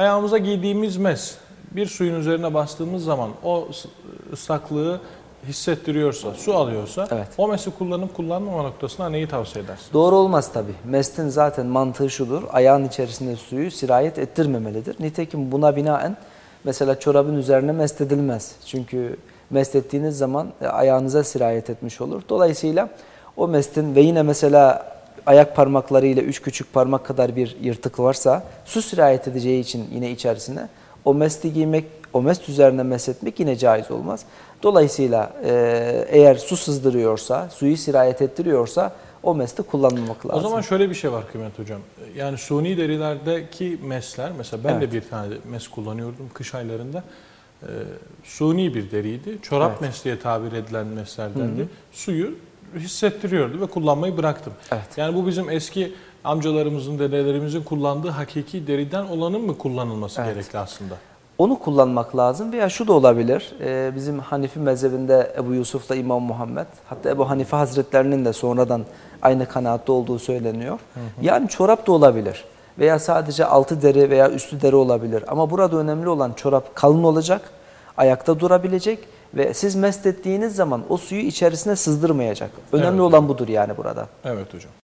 Ayağımıza giydiğimiz mes bir suyun üzerine bastığımız zaman o ıs- ıslaklığı hissettiriyorsa, su alıyorsa Evet. o mesi kullanıp kullanmama noktasına neyi tavsiye edersin? Doğru olmaz tabi. Mestin zaten mantığı şudur. Ayağın içerisinde suyu sirayet ettirmemelidir. Nitekim buna binaen mesela çorabın üzerine mest edilmez. Çünkü mest ettiğiniz zaman e, ayağınıza sirayet etmiş olur. Dolayısıyla o mestin ve yine mesela ayak parmakları ile üç küçük parmak kadar bir yırtık varsa su sirayet edeceği için yine içerisine o mesti giymek, o mest üzerine mest etmek yine caiz olmaz. Dolayısıyla e, eğer su sızdırıyorsa, suyu sirayet ettiriyorsa o mesti kullanmamak lazım. O zaman şöyle bir şey var Kıymet Hocam. Yani suni derilerdeki mesler, mesela ben de Evet. bir tane mes kullanıyordum kış aylarında. Ee, suni bir deriydi. Çorap Evet. mes diye tabir edilen meslerdendi. Suyu hissettiriyordu ve kullanmayı bıraktım. Evet. Yani bu bizim eski amcalarımızın, dedelerimizin kullandığı hakiki deriden olanın mı kullanılması Evet. gerekli aslında? Onu kullanmak lazım veya şu da olabilir. Ee, bizim Hanifi mezhebinde Ebu Yusuf'la İmam Muhammed, hatta Ebu Hanife Hazretlerinin de sonradan aynı kanaatte olduğu söyleniyor. Yani çorap da olabilir veya sadece altı deri veya üstü deri olabilir. Ama burada önemli olan çorap kalın olacak, ayakta durabilecek ve siz mest ettiğiniz zaman o suyu içerisine sızdırmayacak. Önemli Evet. olan budur yani burada. Evet hocam.